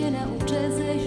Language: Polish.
się nauczę ze